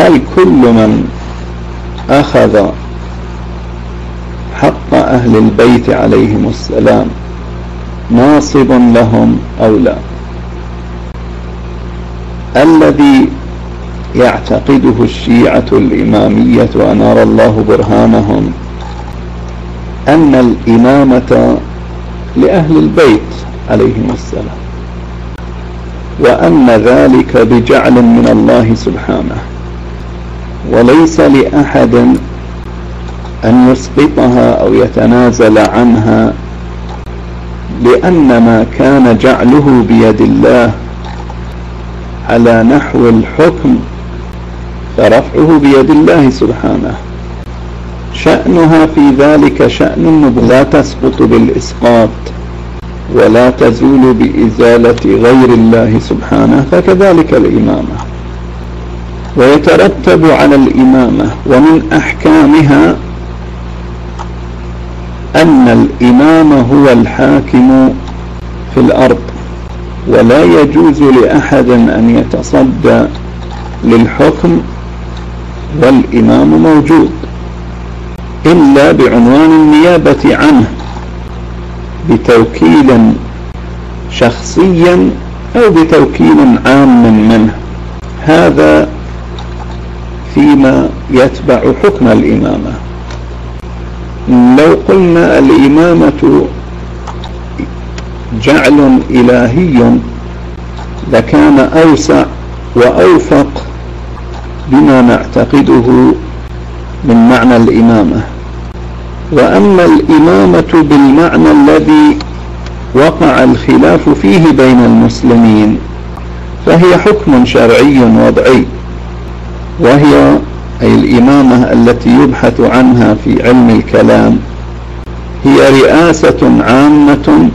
هل كل من أخذ حق أهل البيت عليهم السلام ناصب لهم أو لا؟ الذي يعتقده الشيعة الإمامية أنار الله برهانهم أن الإمامة لأهل البيت عليهم السلام وأن ذلك بجعل من الله سبحانه. وليس لأحد أن يسقطها أو يتنازل عنها لأن ما كان جعله بيد الله على نحو الحكم فرفعه بيد الله سبحانه. شأنها في ذلك شأن لا تسقط بالإسقاط ولا تزول بإزالة غير الله سبحانه فكذلك الإمامة. ويترتب على الإمامة ومن أحكامها أن الإمام هو الحاكم في الأرض ولا يجوز لأحد أن يتصدى للحكم والإمام موجود إلا بعنوان النيابة عنه بتوكيل شخصيا أو بتوكيل عام منه. هذا فيما يتبع حكم الإمامة. لو قلنا الإمامة جعل إلهي لكان أوسع وأوفق بما نعتقده من معنى الإمامة. وأما الإمامة بالمعنى الذي وقع الخلاف فيه بين المسلمين فهي حكم شرعي وضعي. وهي أي الإمامة التي يبحث عنها في علم الكلام هي رئاسة عامة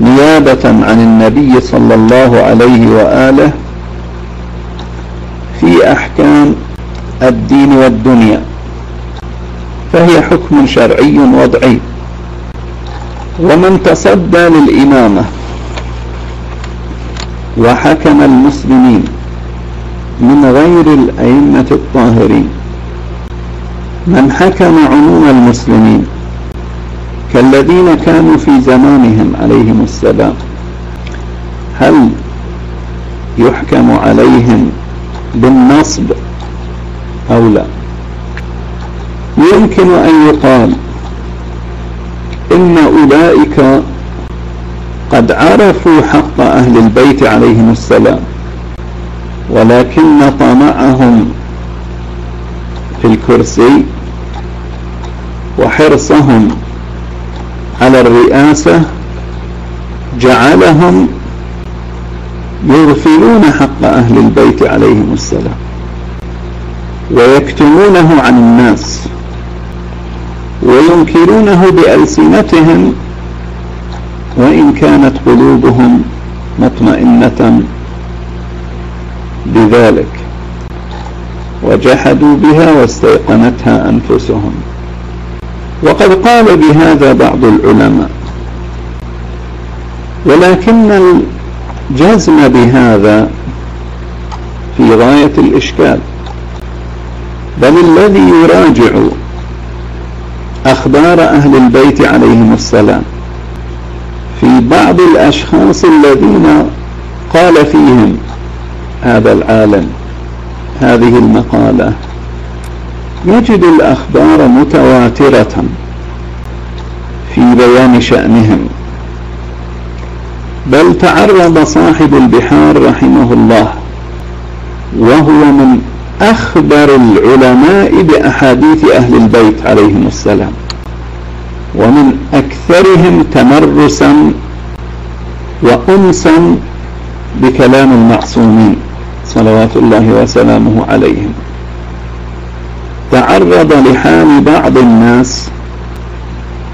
نيابة عن النبي صلى الله عليه وآله في أحكام الدين والدنيا فهي حكم شرعي وضعي. ومن تصدى للإمامة وحكم المسلمين من غير الأئمة الطاهرين. من حكم عموم المسلمين كالذين كانوا في زمانهم عليهم السلام هل يحكم عليهم بالنصب أو لا؟ يمكن أن يقال إن أولئك قد عرفوا حق أهل البيت عليهم السلام. ولكن طمعهم في الكرسي وحرصهم على الرئاسة جعلهم يغفلون حق أهل البيت عليهم السلام ويكتمونه عن الناس وينكرونه بألسنتهم وإن كانت قلوبهم مطمئنة بذلك وجحدوا بها واستيقنتها أنفسهم. وقد قال بهذا بعض العلماء ولكن الجزم بهذا في غاية الإشكال بل الذي يراجع أخبار أهل البيت عليهم السلام في بعض الأشخاص الذين قال فيهم هذا العالم هذه المقالة. يجد الأخبار متواترة في بيان شأنهم. بل تعرض صاحب البحار رحمه الله وهو من أخبر العلماء بأحاديث أهل البيت عليهم السلام ومن أكثرهم تمرسا وأنسا بكلام المعصومين. صلوات الله وسلامه عليهم. تعرض لحال بعض الناس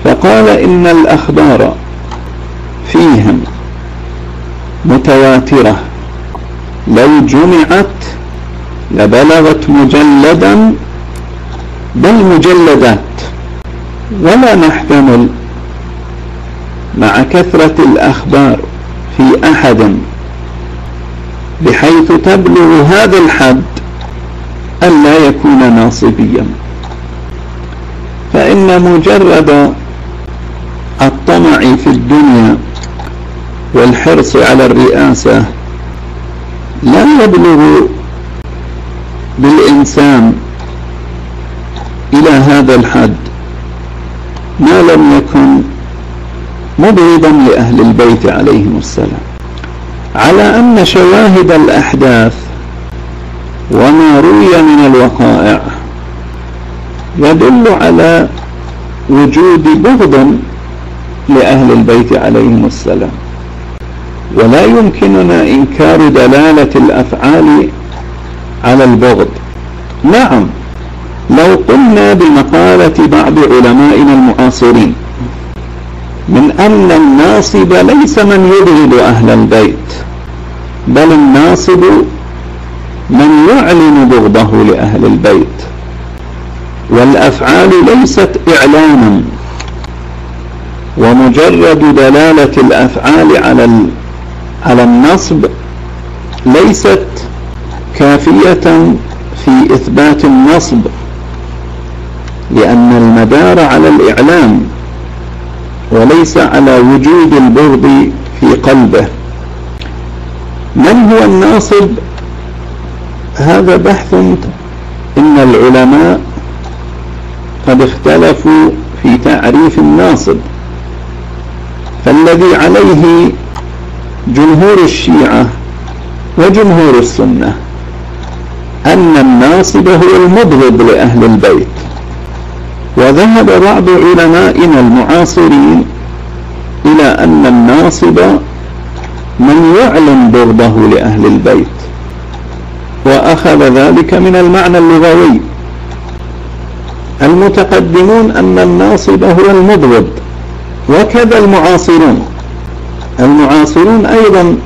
فقال إن الأخبار فيهم متواترة. لو جمعت لبلغت مجلدا بل مجلدات. ولا نحتمل مع كثرة الأخبار في أحد. بحيث تبلغ هذا الحد ألا يكون ناصبيا. فإن مجرد الطمع في الدنيا والحرص على الرئاسة لا يبلغ بالإنسان إلى هذا الحد ما لم يكن مبغضا لأهل البيت عليهم السلام. على أن شواهد الأحداث وما روي من الوقائع يدل على وجود بغض لأهل البيت عليهم السلام. ولا يمكننا إنكار دلالة الأفعال على البغض. نعم لو قلنا بمقالة بعض علمائنا المعاصرين من أن الناصب ليس من يبغض أهل البيت بل الناصب من يعلن بغضه لأهل البيت. والأفعال ليست إعلانا ومجرد دلالة الأفعال على على النصب ليست كافية في إثبات النصب لأن المدار على الإعلام وليس على وجود البغض في قلبه. من هو الناصب؟ هذا بحث إن العلماء قد اختلفوا في تعريف الناصب فالذي عليه جمهور الشيعة وجمهور السنة أن الناصب هو المبغض لأهل البيت. وذهب بعض علمائنا المعاصرين إلى أن الناصب من يعلم بغضه لأهل البيت. وأخذ ذلك من المعنى اللغوي. المتقدمون أن الناصب هو المبغض وكذا المعاصرون. المعاصرون أيضا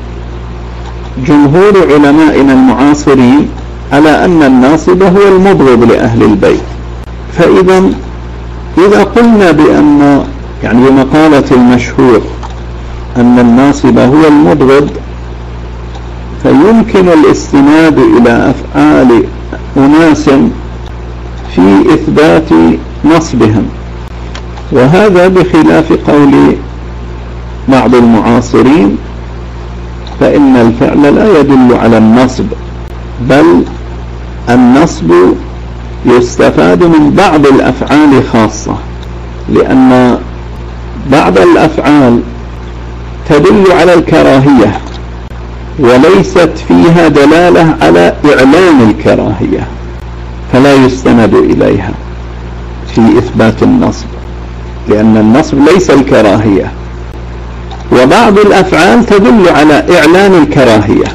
جمهور علمائنا المعاصرين على أن الناصب هو المبغض لأهل البيت. فإذا إذا قلنا بأن يعني بمقالة المشهور أن الناصب هو المبغض فيمكن الاستناد إلى أفعال أناس في إثبات نصبهم. وهذا بخلاف قول بعض المعاصرين فإن الفعل لا يدل على النصب بل النصب يستفاد من بعض الأفعال خاصة لأن بعض الأفعال تدل على الكراهية وليست فيها دلالة على إعلان الكراهية فلا يستند إليها في إثبات النصب لأن النصب ليس الكراهية. وبعض الأفعال تدل على إعلان الكراهية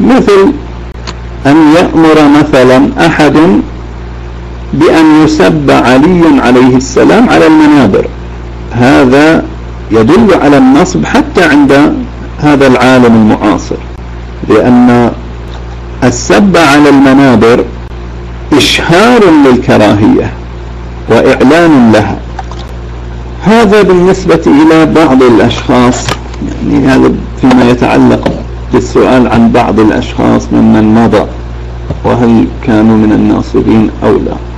مثل أن يأمر مثلا أحد بأن يسب علي عليه السلام على المنابر هذا يدل على النصب حتى عند هذا العالم المعاصر. لأن السب على المنابر إشهار للكراهية وإعلان لها. هذا بالنسبة إلى بعض الأشخاص يعني هذا فيما يتعلق بالسؤال عن بعض الأشخاص ممن مضى وهل كانوا من الناصبين أو لا.